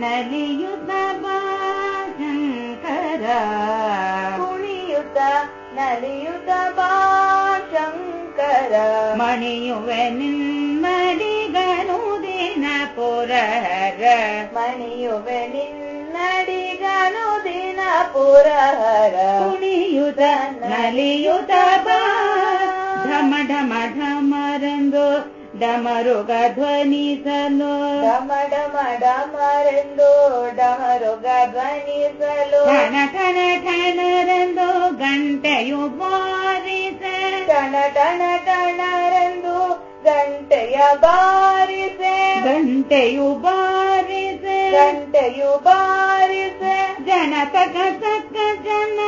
नलियुद शङ्कर उद नलियु दा शङ्कर मणि न दीना पुर मणि नलिगीना पुर ಪುರಹರ ನಲಿಯುತ ಬಾ. ಢಮ ಢಮ ಢಮರೆಂದು ಡಮರುಗ ಧ್ವನಿಸಲು. ಡಮ ಡಮ ಡಮರೆಂದು ಡಮರುಗ ಧ್ವನಿಸಲು. ಠಣ ಠಣ ಠಣರೆಂದು ಗಂಟೆಯು ಬಾರಿಸ. ಟಣ ಟಣ ಟಣರೆಂದು ಗಂಟೆಯ ಬಾರಿಸೆ. ಗಂಟೆಯು ಬಾರಿಸೆ. ಗಂಟೆಯು ಬಾರಿಸೆ. ಜನ ತಕ ತಕ್ಕ ಜನ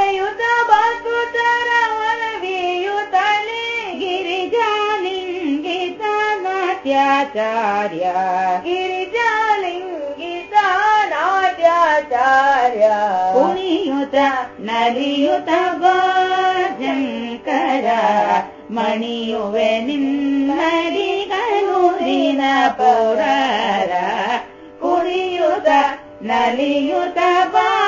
ನಾಟ್ಯಾಚಾರ್ಯ ಗಿರಿಜಾಲಿಂಗಿತ ನಾಟ್ಯಾಚಾರ್ಯ. ಕುಣಿಯುತ ನಲಿಯುತ ಗೋಜಂಕರ. ಮಣಿಯುವೆ ನಿನ್ನಡಿಗನು ದಿನ ಪೌರ ಕುಣಿಯುತ ನಲಿಯುತ ಬಾ